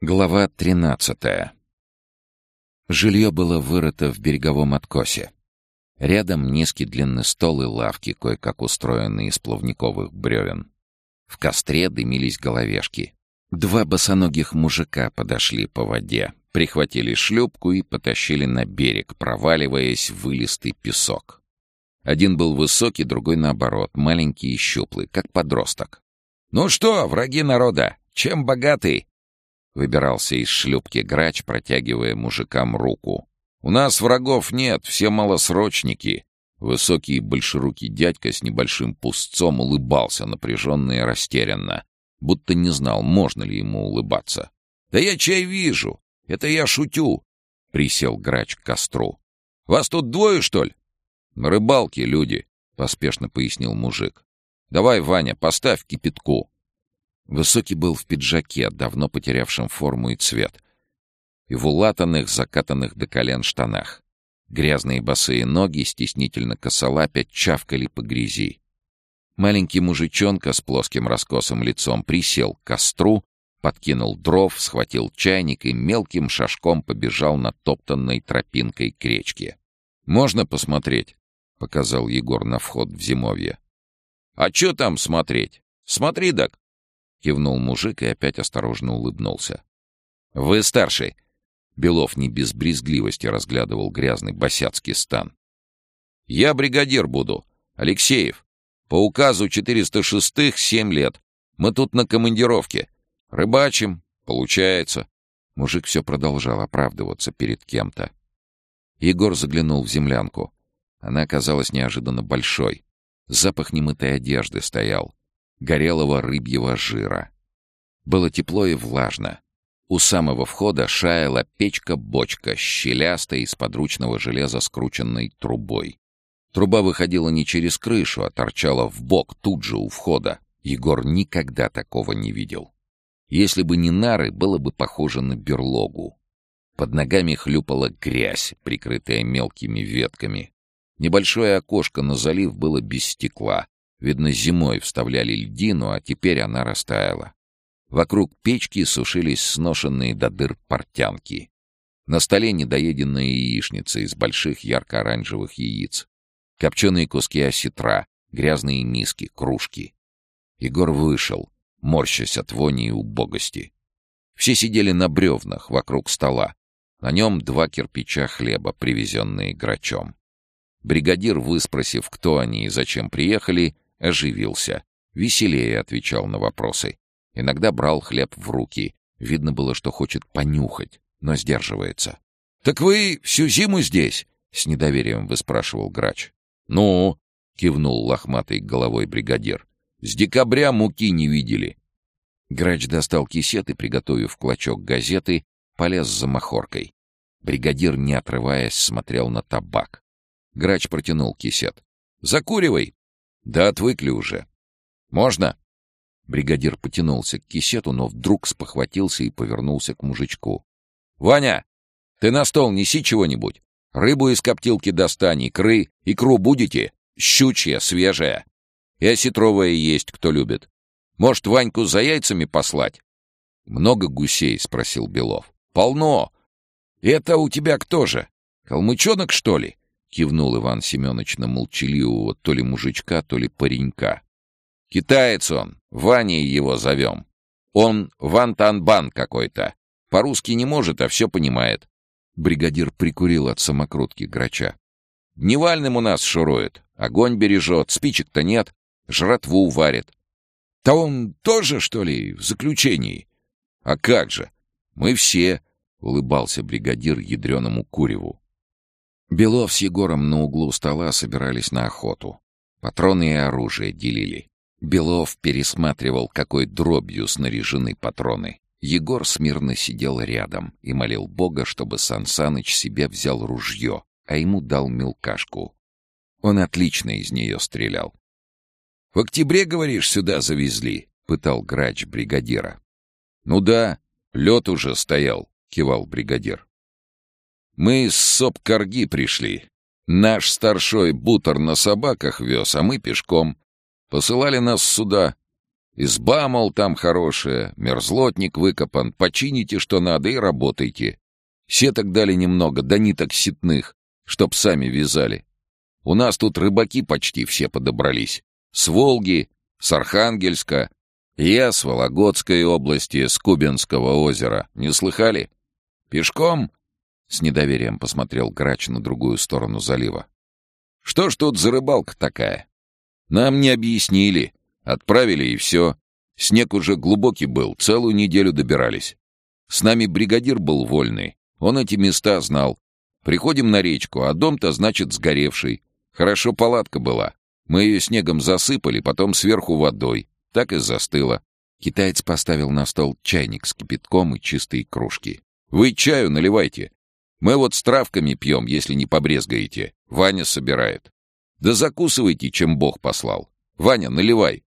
Глава тринадцатая. Жилье было вырыто в береговом откосе. Рядом низкий длинный стол и лавки, кое-как устроенные из плавниковых бревен. В костре дымились головешки. Два босоногих мужика подошли по воде, прихватили шлюпку и потащили на берег, проваливаясь в вылистый песок. Один был высокий, другой, наоборот, маленький и щуплый, как подросток. «Ну что, враги народа, чем богаты?» Выбирался из шлюпки грач, протягивая мужикам руку. «У нас врагов нет, все малосрочники». Высокий большерукий дядька с небольшим пустцом улыбался напряженно и растерянно, будто не знал, можно ли ему улыбаться. «Да я чай вижу! Это я шутю!» — присел грач к костру. «Вас тут двое, что ли?» «На рыбалке люди», — поспешно пояснил мужик. «Давай, Ваня, поставь кипятку». Высокий был в пиджаке, давно потерявшем форму и цвет, и в улатанных, закатанных до колен штанах. Грязные босые ноги, стеснительно косолапя, чавкали по грязи. Маленький мужичонка с плоским раскосым лицом присел к костру, подкинул дров, схватил чайник и мелким шажком побежал натоптанной тропинкой к речке. «Можно посмотреть?» — показал Егор на вход в зимовье. «А чё там смотреть? Смотри, дак!» — кивнул мужик и опять осторожно улыбнулся. «Вы старший!» Белов не без брезгливости разглядывал грязный босяцкий стан. «Я бригадир буду. Алексеев. По указу 406-х семь лет. Мы тут на командировке. Рыбачим. Получается». Мужик все продолжал оправдываться перед кем-то. Егор заглянул в землянку. Она оказалась неожиданно большой. Запах немытой одежды стоял горелого рыбьего жира. Было тепло и влажно. У самого входа шаяла печка-бочка, щелястая из подручного железа скрученной трубой. Труба выходила не через крышу, а торчала в бок тут же у входа. Егор никогда такого не видел. Если бы не нары, было бы похоже на берлогу. Под ногами хлюпала грязь, прикрытая мелкими ветками. Небольшое окошко на залив было без стекла, Видно, зимой вставляли льдину, а теперь она растаяла. Вокруг печки сушились сношенные до дыр портянки. На столе недоеденная яичница из больших ярко-оранжевых яиц. Копченые куски осетра, грязные миски, кружки. Егор вышел, морщась от вони и убогости. Все сидели на бревнах вокруг стола. На нем два кирпича хлеба, привезенные грачом. Бригадир, выспросив, кто они и зачем приехали, оживился, веселее отвечал на вопросы. Иногда брал хлеб в руки. Видно было, что хочет понюхать, но сдерживается. «Так вы всю зиму здесь?» — с недоверием выспрашивал грач. «Ну?» — кивнул лохматой головой бригадир. «С декабря муки не видели». Грач достал кисет и, приготовив клочок газеты, полез за махоркой. Бригадир, не отрываясь, смотрел на табак. Грач протянул кисет. «Закуривай!» «Да отвыкли уже. Можно?» Бригадир потянулся к кисету, но вдруг спохватился и повернулся к мужичку. «Ваня, ты на стол неси чего-нибудь. Рыбу из коптилки достань, икры. Икру будете? Щучья, свежая. И осетровая есть, кто любит. Может, Ваньку за яйцами послать?» «Много гусей?» — спросил Белов. «Полно. Это у тебя кто же? Калмычонок, что ли?» — кивнул Иван Семенович на молчаливого то ли мужичка, то ли паренька. «Китаец он, Ваней его зовем. Он Ван Танбан какой-то. По-русски не может, а все понимает». Бригадир прикурил от самокрутки грача. «Дневальным у нас шурует. Огонь бережет, спичек-то нет. Жратву варит». «Да он тоже, что ли, в заключении?» «А как же? Мы все», — улыбался бригадир ядреному куреву. Белов с Егором на углу стола собирались на охоту. Патроны и оружие делили. Белов пересматривал, какой дробью снаряжены патроны. Егор смирно сидел рядом и молил Бога, чтобы Сан Саныч себе взял ружье, а ему дал мелкашку. Он отлично из нее стрелял. «В октябре, говоришь, сюда завезли?» — пытал грач бригадира. «Ну да, лед уже стоял», — кивал бригадир. Мы с Соп-Карги пришли. Наш старшой бутер на собаках вез, а мы пешком. Посылали нас сюда. Изба, мол, там хорошая, мерзлотник выкопан, почините, что надо, и работайте. Сеток дали немного, да ниток ситных, чтоб сами вязали. У нас тут рыбаки почти все подобрались. С Волги, с Архангельска, я с Вологодской области, с Кубинского озера. Не слыхали? Пешком? С недоверием посмотрел Грач на другую сторону залива. Что ж тут за рыбалка такая? Нам не объяснили. Отправили и все. Снег уже глубокий был, целую неделю добирались. С нами бригадир был вольный. Он эти места знал. Приходим на речку, а дом-то, значит, сгоревший. Хорошо палатка была. Мы ее снегом засыпали, потом сверху водой. Так и застыла. Китаец поставил на стол чайник с кипятком и чистые кружки. «Вы чаю наливайте. Мы вот с травками пьем, если не побрезгаете. Ваня собирает. Да закусывайте, чем Бог послал. Ваня, наливай».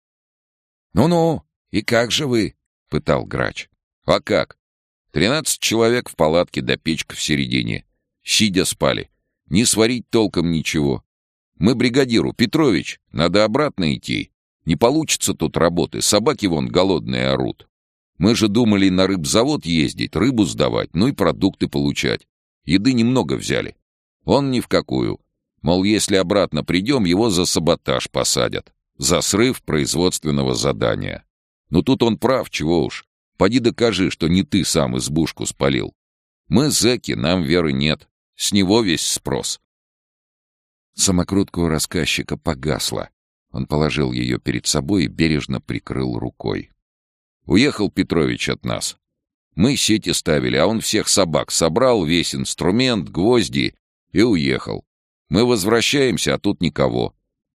«Ну-ну, и как же вы?» — пытал грач. «А как? Тринадцать человек в палатке до да печка в середине. Сидя спали. Не сварить толком ничего. Мы бригадиру. Петрович, надо обратно идти. Не получится тут работы. Собаки вон голодные орут. Мы же думали на рыбзавод ездить, рыбу сдавать, ну и продукты получать. Еды немного взяли. Он ни в какую. Мол, если обратно придем, его за саботаж посадят. За срыв производственного задания. Но тут он прав, чего уж. Поди докажи, что не ты сам избушку спалил. Мы зэки, нам веры нет. С него весь спрос. Самокрутка у рассказчика погасла. Он положил ее перед собой и бережно прикрыл рукой. Уехал Петрович от нас. Мы сети ставили, а он всех собак собрал, весь инструмент, гвозди и уехал. Мы возвращаемся, а тут никого.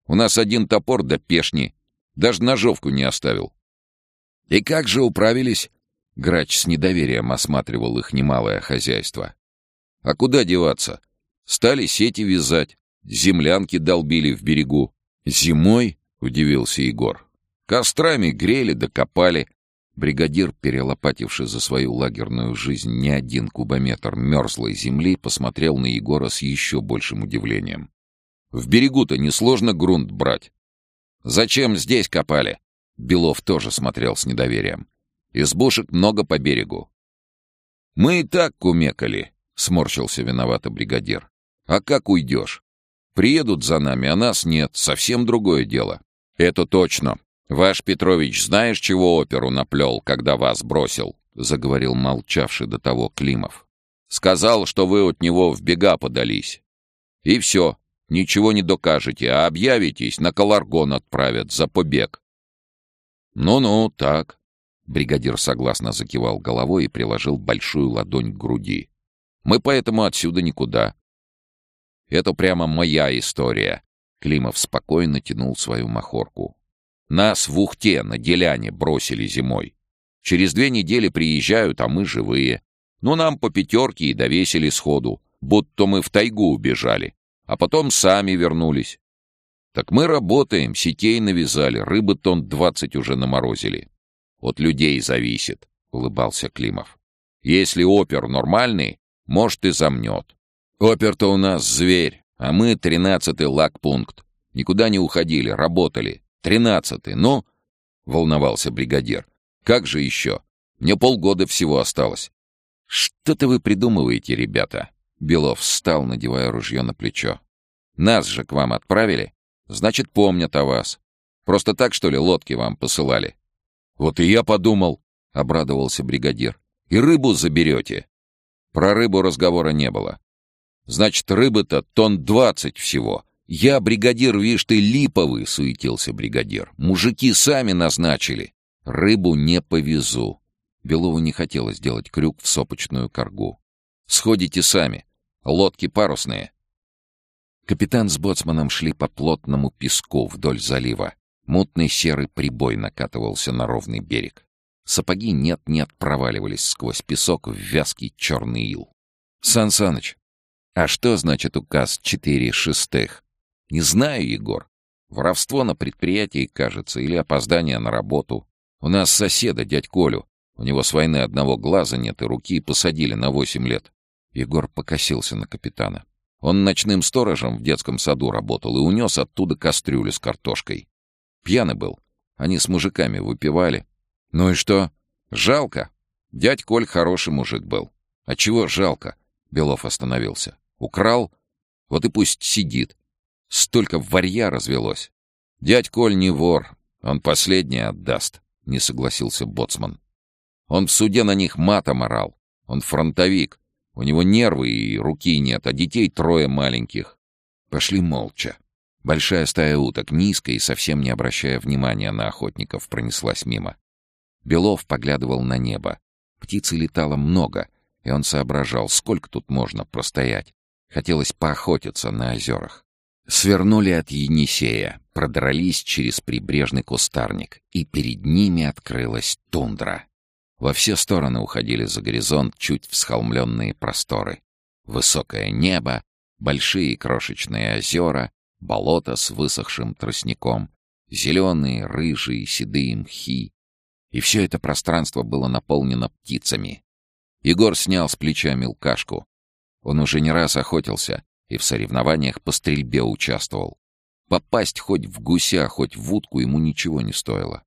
У нас один топор да пешни. Даже ножовку не оставил. И как же управились? Грач с недоверием осматривал их немалое хозяйство. А куда деваться? Стали сети вязать, землянки долбили в берегу. Зимой, удивился Егор, кострами грели да. Бригадир, перелопативший за свою лагерную жизнь не один кубометр мерзлой земли, посмотрел на Егора с еще большим удивлением. «В берегу-то несложно грунт брать». «Зачем здесь копали?» Белов тоже смотрел с недоверием. «Избушек много по берегу». «Мы и так кумекали», — сморщился виновато бригадир. «А как уйдешь? Приедут за нами, а нас нет. Совсем другое дело». «Это точно. Ваш Петрович знаешь, чего оперу наплел, когда вас бросил?» — заговорил молчавший до того Климов. «Сказал, что вы от него в бега подались. И все, ничего не докажете, а объявитесь, на Каларгон отправят за побег. «Ну-ну, так». Бригадир согласно закивал головой и приложил большую ладонь к груди. «Мы поэтому отсюда никуда. Это прямо моя история». Климов спокойно тянул свою махорку. «Нас в Ухте на Деляне бросили зимой. Через две недели приезжают, а мы живые. Ну, нам по пятерке и довесили сходу, будто мы в тайгу убежали. А потом сами вернулись. Так мы работаем, сетей навязали, рыбы тон двадцать уже наморозили. От людей зависит, — улыбался Климов. Если опер нормальный, может, и замнет. Опер-то у нас зверь, а мы тринадцатый лагпункт. Никуда не уходили, работали. Тринадцатый, ну? — волновался бригадир. Как же еще? Мне полгода всего осталось. Что-то вы придумываете, ребята. Белов встал, надевая ружье на плечо. Нас же к вам отправили? Значит, помнят о вас. Просто так, что ли, лодки вам посылали? Вот и я подумал, — обрадовался бригадир. И рыбу заберете. Про рыбу разговора не было. Значит, рыбы-то тон двадцать всего. Я, бригадир, вишь ты, липовый, — суетился бригадир. Мужики сами назначили. Рыбу не повезу. Белову не хотелось делать крюк в сопочную коргу. Сходите сами. Лодки парусные. Капитан с боцманом шли по плотному песку вдоль залива. Мутный серый прибой накатывался на ровный берег. Сапоги нет-нет проваливались сквозь песок в вязкий черный ил. «Сан Саныч, а что значит указ четыре шестых?» «Не знаю, Егор. Воровство на предприятии, кажется, или опоздание на работу. У нас соседа, дядь Колю. У него с войны одного глаза нет и руки, посадили на восемь лет». Егор покосился на капитана. Он ночным сторожем в детском саду работал и унес оттуда кастрюлю с картошкой. Пьяный был. Они с мужиками выпивали. Ну и что? Жалко. Дядь Коль хороший мужик был. А чего жалко? Белов остановился. Украл? Вот и пусть сидит. Столько варья развелось. Дядь Коль не вор. Он последний отдаст, не согласился Боцман. Он в суде на них матом орал. Он фронтовик. У него нервы и руки нет, а детей трое маленьких. Пошли молча. Большая стая уток, низко и совсем не обращая внимания на охотников, пронеслась мимо. Белов поглядывал на небо. Птицы летало много, и он соображал, сколько тут можно простоять. Хотелось поохотиться на озерах. Свернули от Енисея, продрались через прибрежный кустарник, и перед ними открылась тундра. Во все стороны уходили за горизонт чуть всхолмленные просторы. Высокое небо, большие крошечные озера, болото с высохшим тростником, зеленые, рыжие, седые мхи. И все это пространство было наполнено птицами. Егор снял с плеча мелкашку. Он уже не раз охотился и в соревнованиях по стрельбе участвовал. Попасть хоть в гуся, хоть в утку ему ничего не стоило.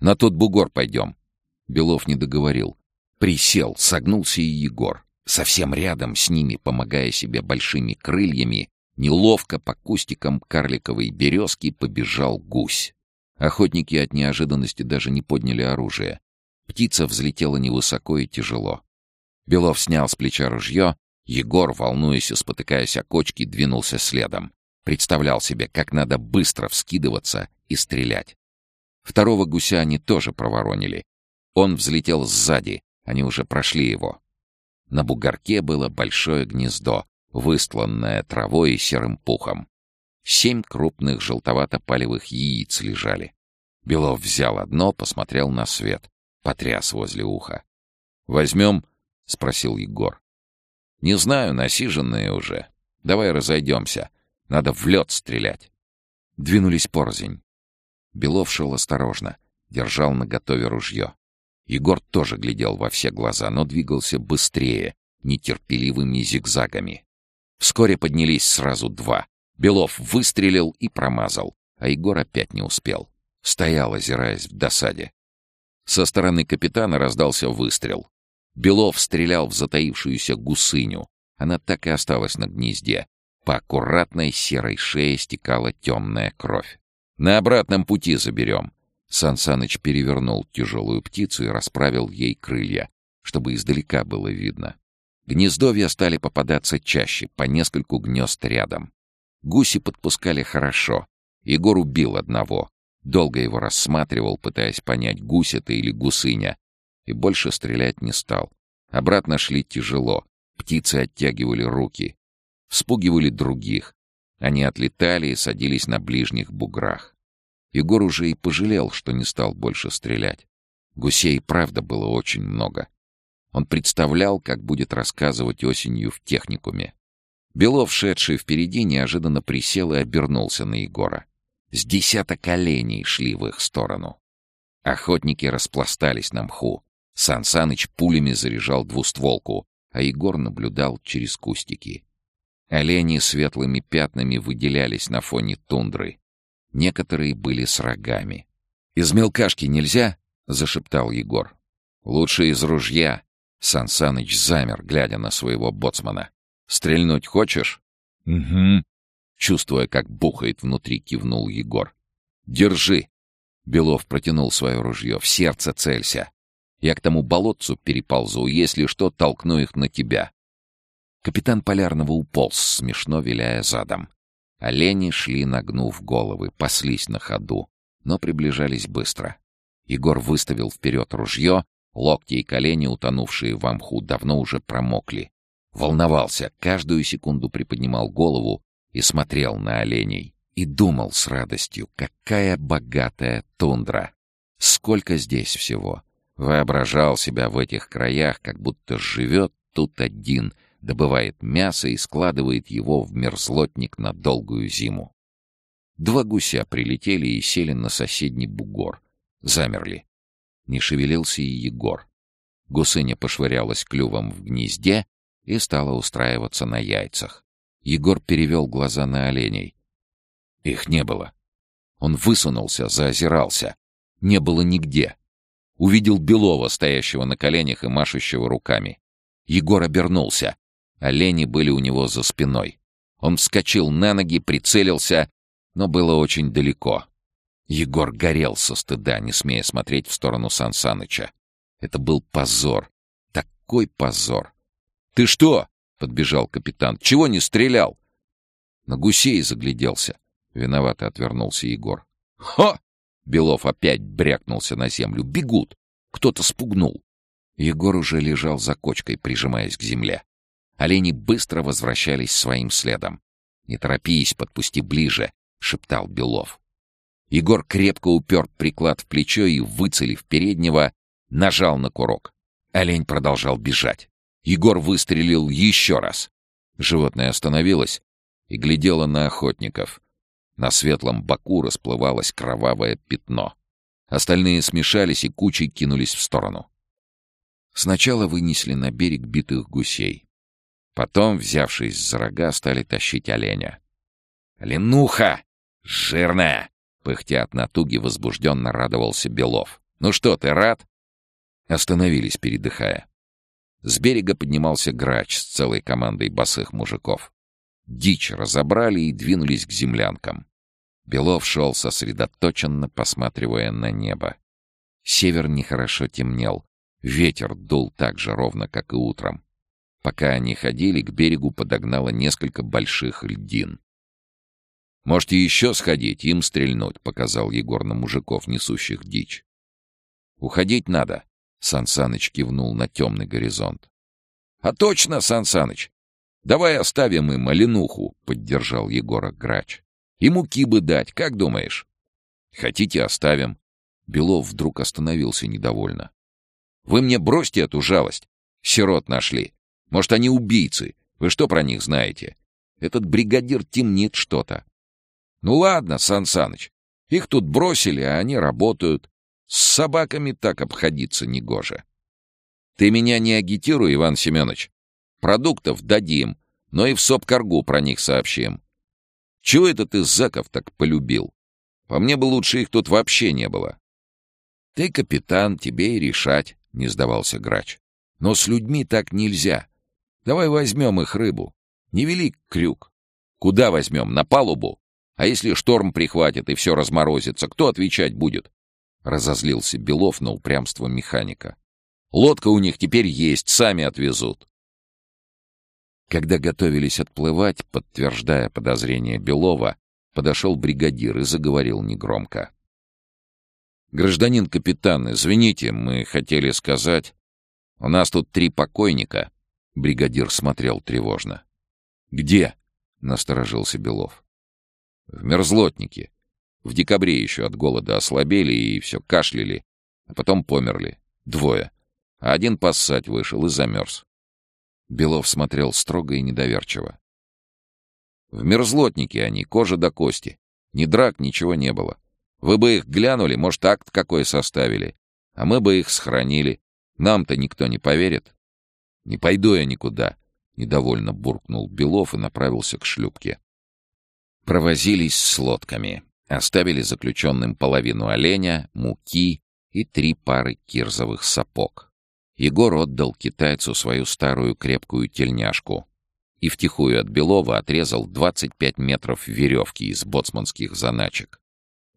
«На тот бугор пойдем», Белов не договорил. Присел, согнулся и Егор. Совсем рядом с ними, помогая себе большими крыльями, неловко по кустикам карликовой березки побежал гусь. Охотники от неожиданности даже не подняли оружие. Птица взлетела невысоко и тяжело. Белов снял с плеча ружье, Егор, волнуясь и спотыкаясь о кочки, двинулся следом. Представлял себе, как надо быстро вскидываться и стрелять. Второго гуся они тоже проворонили, он взлетел сзади, они уже прошли его. На бугорке было большое гнездо, выстланное травой и серым пухом. Семь крупных желтовато-палевых яиц лежали. Белов взял одно, посмотрел на свет, потряс возле уха. «Возьмем?» — спросил Егор. «Не знаю, насиженные уже. Давай разойдемся. Надо в лед стрелять». Двинулись порзень. Белов шел осторожно, держал наготове ружье. Егор тоже глядел во все глаза, но двигался быстрее, нетерпеливыми зигзагами. Вскоре поднялись сразу два. Белов выстрелил и промазал, а Егор опять не успел. Стоял, озираясь в досаде. Со стороны капитана раздался выстрел. Белов стрелял в затаившуюся гусыню. Она так и осталась на гнезде. По аккуратной серой шее стекала темная кровь. «На обратном пути заберем», Сан Саныч перевернул тяжелую птицу и расправил ей крылья, чтобы издалека было видно. Гнездовья стали попадаться чаще, по нескольку гнезд рядом. Гуси подпускали хорошо. Егор убил одного. Долго его рассматривал, пытаясь понять, гусь это или гусыня. И больше стрелять не стал. Обратно шли тяжело. Птицы оттягивали руки. Вспугивали других. Они отлетали и садились на ближних буграх. Егор уже и пожалел, что не стал больше стрелять. Гусей, правда, было очень много. Он представлял, как будет рассказывать осенью в техникуме. Белов, шедший впереди, неожиданно присел и обернулся на Егора. С десяток оленей шли в их сторону. Охотники распластались на мху. Сан Саныч пулями заряжал двустволку, а Егор наблюдал через кустики. Олени светлыми пятнами выделялись на фоне тундры. Некоторые были с рогами. «Из мелкашки нельзя?» — зашептал Егор. «Лучше из ружья». Сан Саныч замер, глядя на своего боцмана. «Стрельнуть хочешь?» «Угу». Чувствуя, как бухает внутри, кивнул Егор. «Держи!» Белов протянул свое ружье. «В сердце целься. Я к тому болотцу переползу, если что, толкну их на тебя». Капитан Полярного уполз, смешно виляя задом. Олени шли, нагнув головы, паслись на ходу, но приближались быстро. Егор выставил вперед ружье, локти и колени, утонувшие в мху, давно уже промокли. Волновался, каждую секунду приподнимал голову и смотрел на оленей. И думал с радостью, какая богатая тундра. Сколько здесь всего. Воображал себя в этих краях, как будто живет тут один — добывает мясо и складывает его в мерзлотник на долгую зиму. Два гуся прилетели и сели на соседний бугор. Замерли. Не шевелился и Егор. Гусыня пошвырялась клювом в гнезде и стала устраиваться на яйцах. Егор перевел глаза на оленей. Их не было. Он высунулся, заозирался. не было нигде. Увидел Белова, стоящего на коленях и машущего руками. Егор обернулся. Олени были у него за спиной. Он вскочил на ноги, прицелился, но было очень далеко. Егор горел со стыда, не смея смотреть в сторону Сансаныча. Это был позор. Такой позор. «Ты что?» — подбежал капитан. «Чего не стрелял?» На гусей загляделся. Виновато отвернулся Егор. «Ха!» — Белов опять брякнулся на землю. «Бегут!» Кто-то спугнул. Егор уже лежал за кочкой, прижимаясь к земле. Олени быстро возвращались своим следом. «Не торопись, подпусти ближе», — шептал Белов. Егор крепко упер приклад в плечо и, выцелив переднего, нажал на курок. Олень продолжал бежать. Егор выстрелил еще раз. Животное остановилось и глядело на охотников. На светлом боку расплывалось кровавое пятно. Остальные смешались и кучей кинулись в сторону. Сначала вынесли на берег битых гусей. Потом, взявшись за рога, стали тащить оленя. «Ленуха! Жирная!» Пыхтя от натуги, возбужденно радовался Белов. «Ну что, ты рад?» Остановились, передыхая. С берега поднимался грач с целой командой босых мужиков. Дичь разобрали и двинулись к землянкам. Белов шел сосредоточенно, посматривая на небо. Север нехорошо темнел. Ветер дул так же ровно, как и утром. Пока они ходили, к берегу подогнало несколько больших льдин. «Можете еще сходить, им стрельнуть», — показал Егор на мужиков, несущих дичь. «Уходить надо», — Сансаныч кивнул на темный горизонт. «А точно, Сансаныч! Давай оставим им оленуху», — поддержал Егора грач. «И муки бы дать, как думаешь?» «Хотите, оставим». Белов вдруг остановился недовольно. «Вы мне бросьте эту жалость. Сирот нашли. Может, они убийцы. Вы что про них знаете? Этот бригадир темнит что-то. Ну ладно, Сан Саныч, их тут бросили, а они работают. С собаками так обходиться негоже. Ты меня не агитируй, Иван Семенович. Продуктов дадим, но и в СОПКоргу про них сообщим. Чего это ты Заков так полюбил? По мне бы лучше их тут вообще не было. Ты капитан, тебе и решать, не сдавался грач. Но с людьми так нельзя. Давай возьмем их рыбу. Невелик крюк. Куда возьмем? На палубу? А если шторм прихватит и все разморозится, кто отвечать будет? Разозлился Белов на упрямство механика. Лодка у них теперь есть, сами отвезут. Когда готовились отплывать, подтверждая подозрения Белова, подошел бригадир и заговорил негромко. «Гражданин капитан, извините, мы хотели сказать... У нас тут три покойника». Бригадир смотрел тревожно. «Где?» — насторожился Белов. В мерзлотнике. В декабре еще от голода ослабели и все кашляли, а потом померли. Двое. А один поссать вышел и замерз. Белов смотрел строго и недоверчиво. В мерзлотнике они, кожа до кости. Ни драк, ничего не было. Вы бы их глянули, может, акт какой составили. А мы бы их сохранили. Нам-то никто не поверит. Не пойду я никуда. Недовольно буркнул Белов и направился к шлюпке. Провозились с лодками. Оставили заключенным половину оленя, муки и три пары кирзовых сапог. Егор отдал китайцу свою старую крепкую тельняшку и втихую от Белова отрезал 25 метров веревки из боцманских заначек.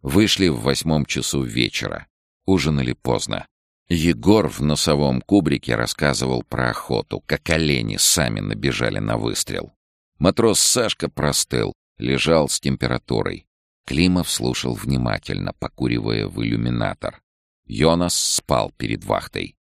Вышли в восьмом часу вечера. Ужинали поздно. Егор в носовом кубрике рассказывал про охоту, как олени сами набежали на выстрел. Матрос Сашка простыл, лежал с температурой. Климов слушал внимательно, покуривая в иллюминатор. Йонас спал перед вахтой.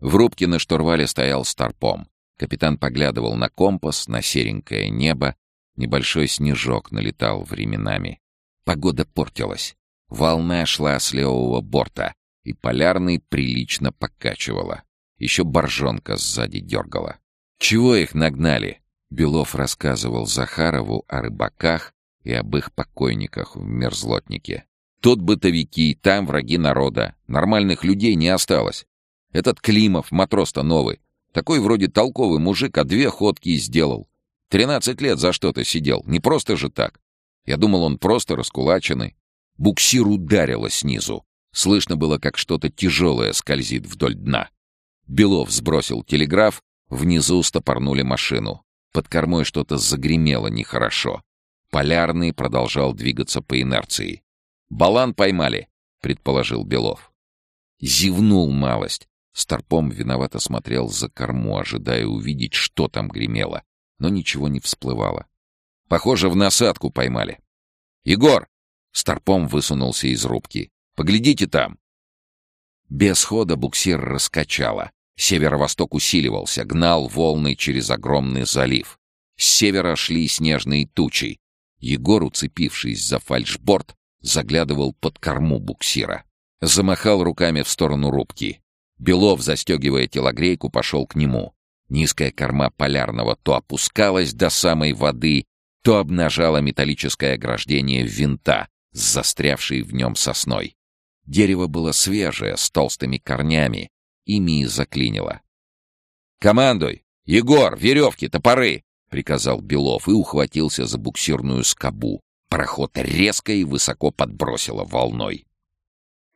В рубке на штурвале стоял старпом. Капитан поглядывал на компас, на серенькое небо. Небольшой снежок налетал временами. Погода портилась. Волна шла с левого борта, и полярный прилично покачивала. Еще боржонка сзади дергала. «Чего их нагнали?» Белов рассказывал Захарову о рыбаках и об их покойниках в мерзлотнике. Тут бытовики, там враги народа. Нормальных людей не осталось. Этот Климов, матрос-то новый. Такой вроде толковый мужик, а две ходки сделал. Тринадцать лет за что-то сидел. Не просто же так. Я думал, он просто раскулаченный. Буксир ударило снизу. Слышно было, как что-то тяжелое скользит вдоль дна. Белов сбросил телеграф, внизу стопорнули машину. Под кормой что-то загремело нехорошо. Полярный продолжал двигаться по инерции. «Балан поймали», — предположил Белов. Зевнул малость. Старпом виновато смотрел за корму, ожидая увидеть, что там гремело, но ничего не всплывало. «Похоже, в насадку поймали». «Егор!» — Старпом высунулся из рубки. «Поглядите там!» Без хода буксир раскачало. Северо-восток усиливался, гнал волны через огромный залив. С севера шли снежные тучи. Егор, уцепившись за фальшборд, заглядывал под корму буксира. Замахал руками в сторону рубки. Белов, застегивая телогрейку, пошел к нему. Низкая корма полярного то опускалась до самой воды, то обнажала металлическое ограждение винта с застрявшей в нем сосной. Дерево было свежее, с толстыми корнями, ими и заклинило. «Командуй! Егор, веревки, топоры!» — приказал Белов и ухватился за буксирную скобу. Проход резко и высоко подбросило волной.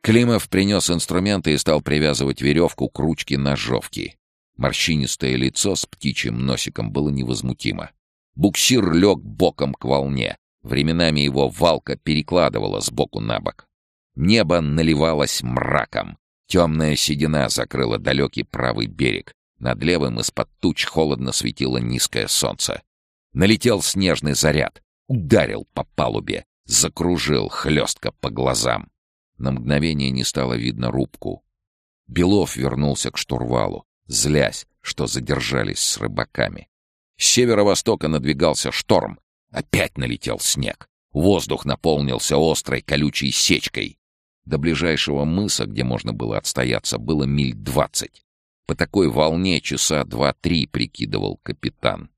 Климов принес инструменты и стал привязывать веревку к ручке ножовки. Морщинистое лицо с птичьим носиком было невозмутимо. Буксир лег боком к волне. Временами его валка перекладывала с боку на бок. Небо наливалось мраком. Темная седина закрыла далекий правый берег. Над левым из-под туч холодно светило низкое солнце. Налетел снежный заряд, ударил по палубе, закружил хлестко по глазам. На мгновение не стало видно рубку. Белов вернулся к штурвалу, злясь, что задержались с рыбаками. С северо-востока надвигался шторм. Опять налетел снег. Воздух наполнился острой колючей сечкой. До ближайшего мыса, где можно было отстояться, было миль двадцать. По такой волне часа два-три прикидывал капитан.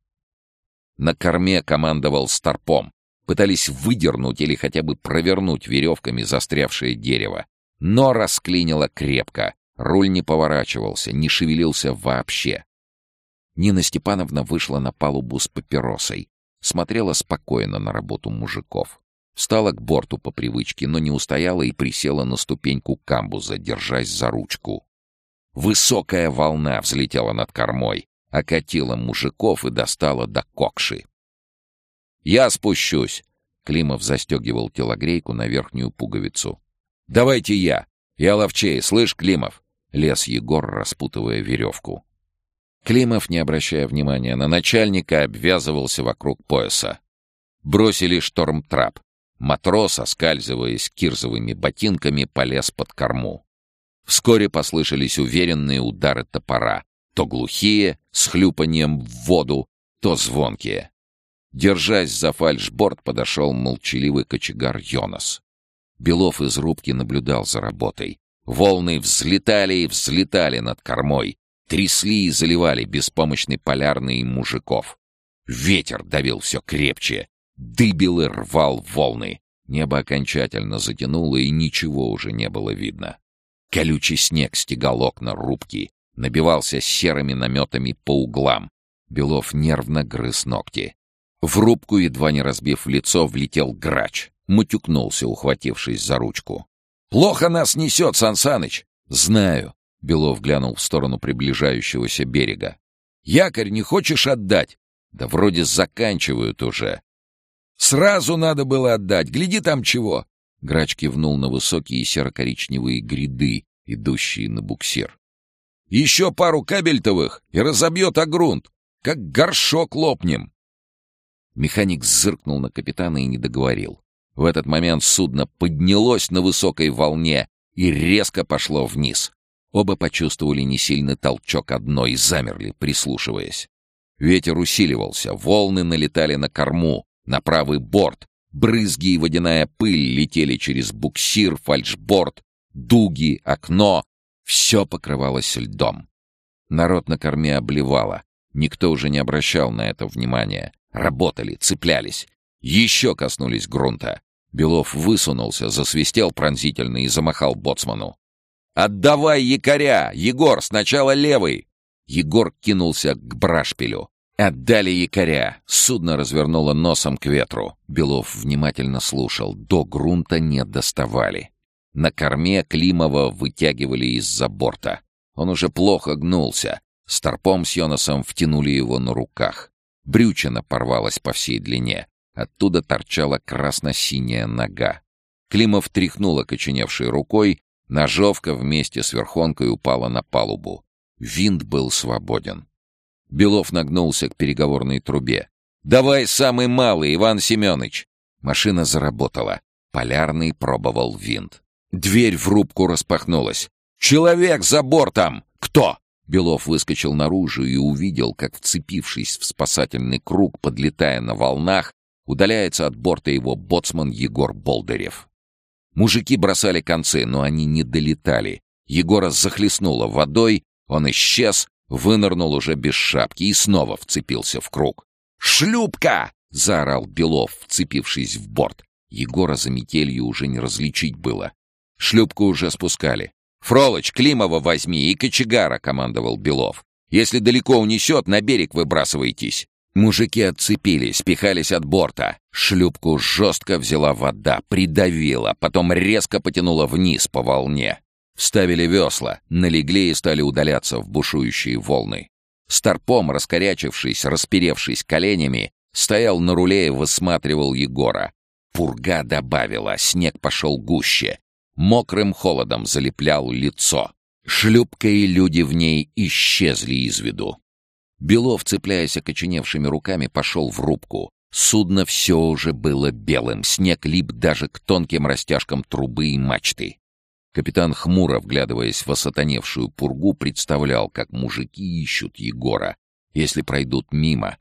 На корме командовал старпом. Пытались выдернуть или хотя бы провернуть веревками застрявшее дерево. Но расклинило крепко. Руль не поворачивался, не шевелился вообще. Нина Степановна вышла на палубу с папиросой. Смотрела спокойно на работу мужиков. Встала к борту по привычке, но не устояла и присела на ступеньку камбуза, держась за ручку. Высокая волна взлетела над кормой, окатила мужиков и достала до кокши. «Я спущусь!» — Климов застегивал телогрейку на верхнюю пуговицу. «Давайте я! Я ловчей, слышь, Климов!» — лез Егор, распутывая веревку. Климов, не обращая внимания на начальника, обвязывался вокруг пояса. Бросили шторм-трап. Матрос, оскальзываясь кирзовыми ботинками, полез под корму. Вскоре послышались уверенные удары топора, то глухие, с хлюпанием в воду, то звонкие. Держась за фальшборд, подошел молчаливый кочегар Йонас. Белов из рубки наблюдал за работой. Волны взлетали и взлетали над кормой, трясли и заливали беспомощный полярный мужиков. Ветер давил все крепче, дыбил и рвал волны. Небо окончательно затянуло, и ничего уже не было видно. Колючий снег стегал окна рубки, набивался серыми наметами по углам. Белов нервно грыз ногти. В рубку, едва не разбив лицо, влетел грач. Мутюкнулся, ухватившись за ручку. «Плохо нас несет, Сансаныч!» «Знаю», — Белов глянул в сторону приближающегося берега. «Якорь не хочешь отдать?» «Да вроде заканчивают уже. Сразу надо было отдать. Гляди там чего!» Грач кивнул на высокие серо-коричневые гряды, идущие на буксир. «Еще пару кабельтовых и разобьет о грунт, как горшок лопнем!» Механик зыркнул на капитана и не договорил. В этот момент судно поднялось на высокой волне и резко пошло вниз. Оба почувствовали несильный толчок одной и замерли, прислушиваясь. Ветер усиливался, волны налетали на корму, на правый борт. Брызги и водяная пыль летели через буксир, фальшборд, дуги, окно. Все покрывалось льдом. Народ на корме обливало. Никто уже не обращал на это внимания. Работали, цеплялись. Еще коснулись грунта. Белов высунулся, засвистел пронзительно и замахал боцману. «Отдавай якоря! Егор, сначала левый!» Егор кинулся к брашпилю. Отдали якоря. Судно развернуло носом к ветру. Белов внимательно слушал. До грунта не доставали. На корме Климова вытягивали из-за борта. Он уже плохо гнулся. Старпом с Йонасом втянули его на руках. Брючина порвалась по всей длине. Оттуда торчала красно-синяя нога. Климов тряхнул окоченевшей рукой, ножовка вместе с верхонкой упала на палубу. Винт был свободен. Белов нагнулся к переговорной трубе. «Давай самый малый, Иван Семенович!» Машина заработала. Полярный пробовал винт. Дверь в рубку распахнулась. «Человек за бортом! Кто?» Белов выскочил наружу и увидел, как, вцепившись в спасательный круг, подлетая на волнах, удаляется от борта его боцман Егор Болдырев. Мужики бросали концы, но они не долетали. Егора захлестнуло водой, он исчез, вынырнул уже без шапки и снова вцепился в круг. «Шлюпка!» — заорал Белов, вцепившись в борт. Егора за метелью уже не различить было. Шлюпку уже спускали. «Фролыч, Климова возьми и кочегара!» — командовал Белов. «Если далеко унесет, на берег выбрасывайтесь!» Мужики отцепились, пихались от борта. Шлюпку жестко взяла вода, придавила, потом резко потянула вниз по волне. Вставили весла, налегли и стали удаляться в бушующие волны. Старпом, раскорячившись, расперевшись коленями, стоял на руле и высматривал Егора. Пурга добавила, снег пошел гуще. Мокрым холодом залеплял лицо. Шлюпка и люди в ней исчезли из виду. Белов, цепляясь окоченевшими руками, пошел в рубку. Судно все уже было белым, снег лип даже к тонким растяжкам трубы и мачты. Капитан хмуро, вглядываясь в осатаневшую пургу, представлял, как мужики ищут Егора, если пройдут мимо.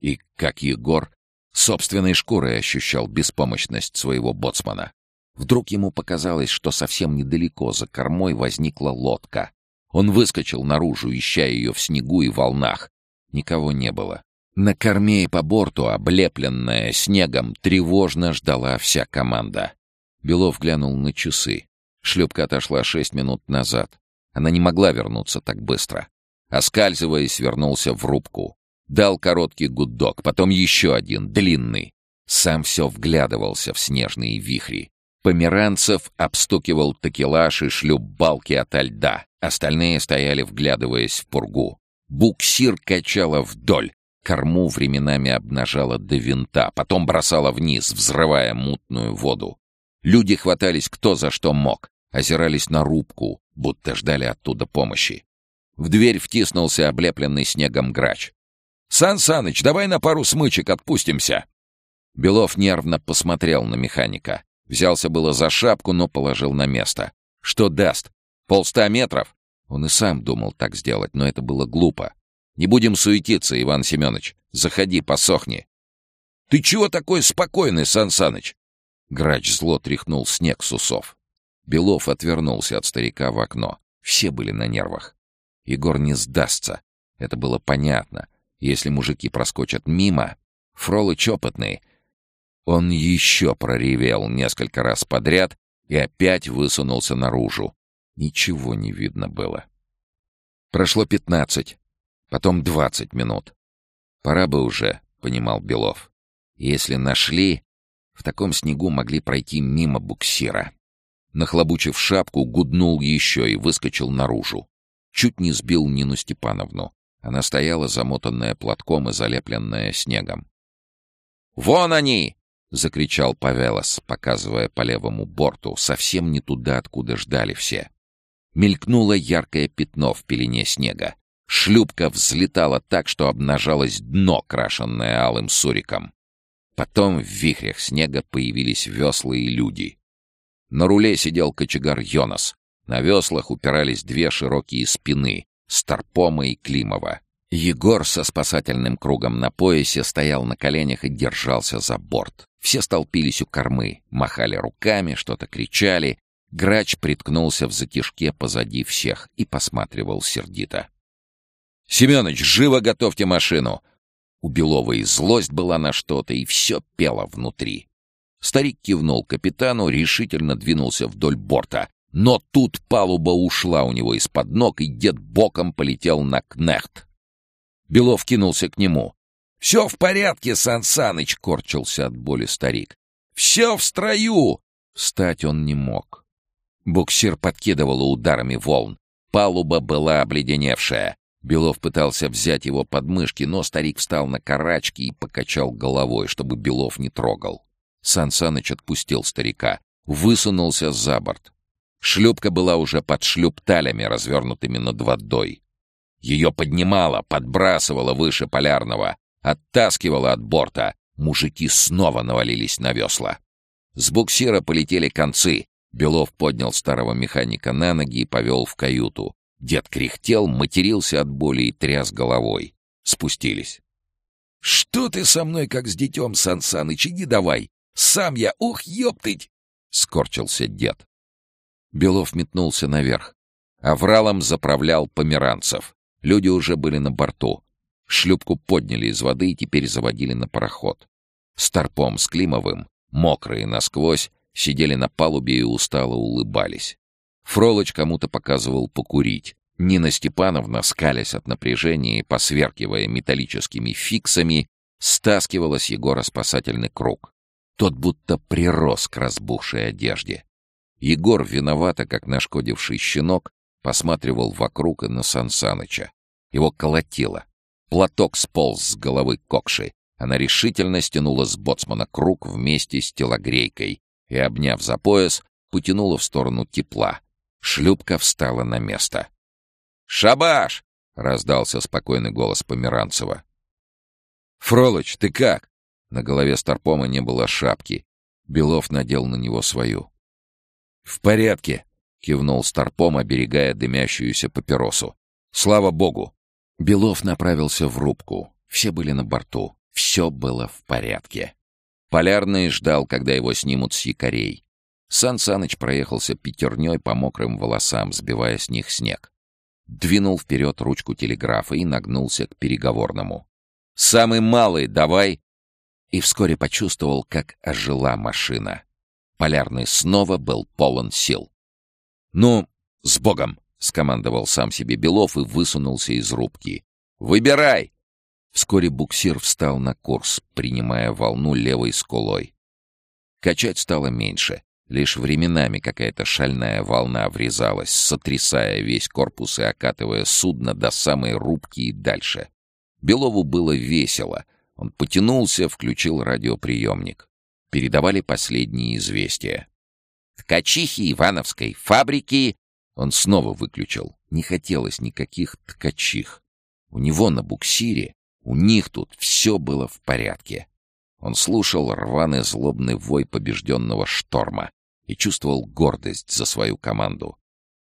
И как Егор собственной шкурой ощущал беспомощность своего боцмана. Вдруг ему показалось, что совсем недалеко за кормой возникла лодка. Он выскочил наружу, ища ее в снегу и волнах. Никого не было. На корме и по борту, облепленная снегом, тревожно ждала вся команда. Белов глянул на часы. Шлюпка отошла шесть минут назад. Она не могла вернуться так быстро. Оскальзываясь, вернулся в рубку. Дал короткий гудок, потом еще один, длинный. Сам все вглядывался в снежные вихри. Померанцев обстукивал такелаж и шлюп балки ото льда. Остальные стояли, вглядываясь в пургу. Буксир качало вдоль. Корму временами обнажала до винта, потом бросала вниз, взрывая мутную воду. Люди хватались кто за что мог озирались на рубку, будто ждали оттуда помощи. В дверь втиснулся облепленный снегом грач. «Сан Саныч, давай на пару смычек отпустимся!» Белов нервно посмотрел на механика. Взялся было за шапку, но положил на место. «Что даст? Полста метров?» Он и сам думал так сделать, но это было глупо. «Не будем суетиться, Иван Семенович. Заходи, посохни». «Ты чего такой спокойный, Сан Саныч?» Грач зло тряхнул снег с усов. Белов отвернулся от старика в окно. Все были на нервах. Егор не сдастся. Это было понятно. Если мужики проскочат мимо, Фролыч опытный. Он еще проревел несколько раз подряд и опять высунулся наружу. Ничего не видно было. Прошло пятнадцать, потом двадцать минут. Пора бы уже, — понимал Белов. Если нашли, в таком снегу могли пройти мимо буксира. Нахлобучив шапку, гуднул еще и выскочил наружу. Чуть не сбил Нину Степановну. Она стояла, замотанная платком и залепленная снегом. «Вон они!» — закричал Павелос, показывая по левому борту, совсем не туда, откуда ждали все. Мелькнуло яркое пятно в пелене снега. Шлюпка взлетала так, что обнажалось дно, крашенное алым суриком. Потом в вихрях снега появились весла и люди — на руле сидел кочегар Йонас. На веслах упирались две широкие спины — Старпома и Климова. Егор со спасательным кругом на поясе стоял на коленях и держался за борт. Все столпились у кормы, махали руками, что-то кричали. Грач приткнулся в затишке позади всех и посматривал сердито. «Семёныч, живо готовьте машину!» У Белова и злость была на что-то, и все пело внутри. Старик кивнул капитану, решительно двинулся вдоль борта. Но тут палуба ушла у него из-под ног, и дед боком полетел на кнехт. Белов кинулся к нему. «Все в порядке, Сан Саныч!» — корчился от боли старик. «Все в строю!» Встать он не мог. Буксир подкидывало ударами волн. Палуба была обледеневшая. Белов пытался взять его под мышки, но старик встал на карачки и покачал головой, чтобы Белов не трогал. Сан Саныч отпустил старика, высунулся за борт. Шлюпка была уже под шлюпталями, развернутыми над водой. Ее поднимало, подбрасывало выше полярного, оттаскивало от борта. Мужики снова навалились на весла. С буксира полетели концы. Белов поднял старого механика на ноги и повел в каюту. Дед кряхтел, матерился от боли и тряс головой. Спустились. «Что ты со мной, как с детем, Сан Саныч, иди давай! Сам я, ух, ёптыть!» — скорчился дед. Белов метнулся наверх. Авралом заправлял померанцев. Люди уже были на борту. Шлюпку подняли из воды и теперь заводили на пароход. Старпом с Климовым, мокрые насквозь, сидели на палубе и устало улыбались. Фролыч кому-то показывал покурить. Нина Степановна, скалясь от напряжения и посверкивая металлическими фиксами, стаскивала с Егора спасательный круг. Тот будто прирос к разбухшей одежде. Егор, виновато, как нашкодивший щенок, посматривал вокруг и на Сансаныча. Его колотило. Платок сполз с головы Кокши. Она решительно стянула с боцмана круг вместе с телогрейкой и, обняв за пояс, потянула в сторону тепла. Шлюпка встала на место. «Шабаш!» — раздался спокойный голос Померанцева. «Фролыч, ты как?» На голове Старпома не было шапки. Белов надел на него свою. «В порядке», — кивнул Старпом, оберегая дымящуюся папиросу. «Слава богу!» Белов направился в рубку. Все были на борту. Все было в порядке. Полярный ждал, когда его снимут с якорей. Сан Саныч проехался пятерней по мокрым волосам, сбивая с них снег. Двинул вперед ручку телеграфа и нагнулся к переговорному. «Самый малый, давай!» И вскоре почувствовал, как ожила машина. Полярный снова был полон сил. «Ну, с Богом!» — скомандовал сам себе Белов и высунулся из рубки. «Выбирай!» Вскоре буксир встал на курс, принимая волну левой скулой. Качать стало меньше. Лишь временами какая-то шальная волна врезалась, сотрясая весь корпус и окатывая судно до самой рубки и дальше. Белову было весело. Он потянулся, включил радиоприемник передавали последние известия. «Ткачихи Ивановской фабрики...» Он снова выключил. Не хотелось никаких ткачих. У него на буксире, у них тут все было в порядке. Он слушал рваный злобный вой побежденного шторма и чувствовал гордость за свою команду.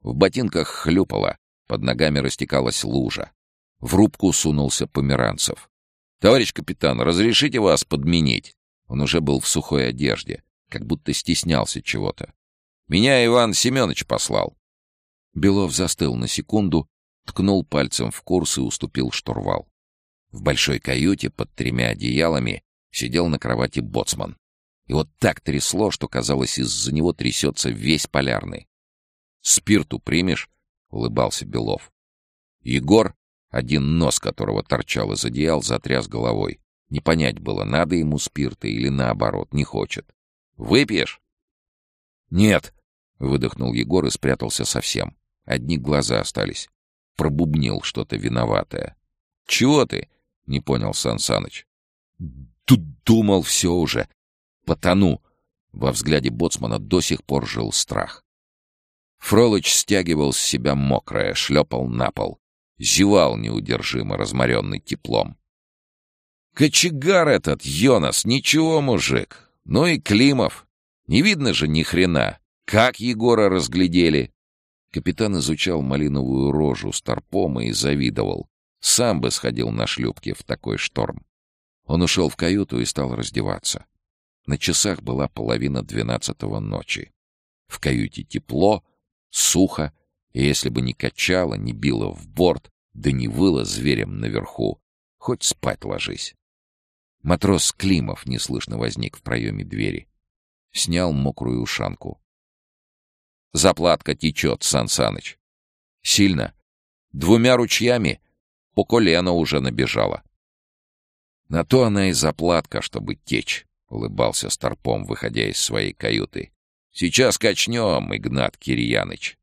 В ботинках хлюпало, под ногами растекалась лужа. В рубку сунулся Померанцев. «Товарищ капитан, разрешите вас подменить?» Он уже был в сухой одежде, как будто стеснялся чего-то. «Меня Иван Семенович послал». Белов застыл на секунду, ткнул пальцем в курс и уступил штурвал. В большой каюте под тремя одеялами сидел на кровати боцман. И вот так трясло, что, казалось, из-за него трясется весь полярный. «Спирту примешь?» — улыбался Белов. Егор, один нос которого торчал из одеял, затряс головой. Не понять было, надо ему спирта или наоборот, не хочет. «Выпьешь?» «Нет», — выдохнул Егор и спрятался совсем. Одни глаза остались. Пробубнил что-то виноватое. «Чего ты?» — не понял Сан. «Тут думал все уже. Потону». Во взгляде боцмана до сих пор жил страх. Фролыч стягивал с себя мокрое, шлепал на пол. Зевал неудержимо, разморенный теплом. Кочегар этот, Йонас, ничего, мужик. Ну и Климов. Не видно же ни хрена. Как Егора разглядели? Капитан изучал малиновую рожу Старпома и завидовал. Сам бы сходил на шлюпке в такой шторм. Он ушел в каюту и стал раздеваться. На часах была половина двенадцатого ночи. В каюте тепло, сухо, и если бы не качало, не било в борт, да не выло зверем наверху, хоть спать ложись. Матрос Климов неслышно возник в проеме двери. Снял мокрую ушанку. «Заплатка течет, Сан Саныч. Сильно. Двумя ручьями по колено уже набежала». «На то она и заплатка, чтобы течь», — улыбался Старпом, выходя из своей каюты. Сейчас качнем, Игнат Кирьяныч.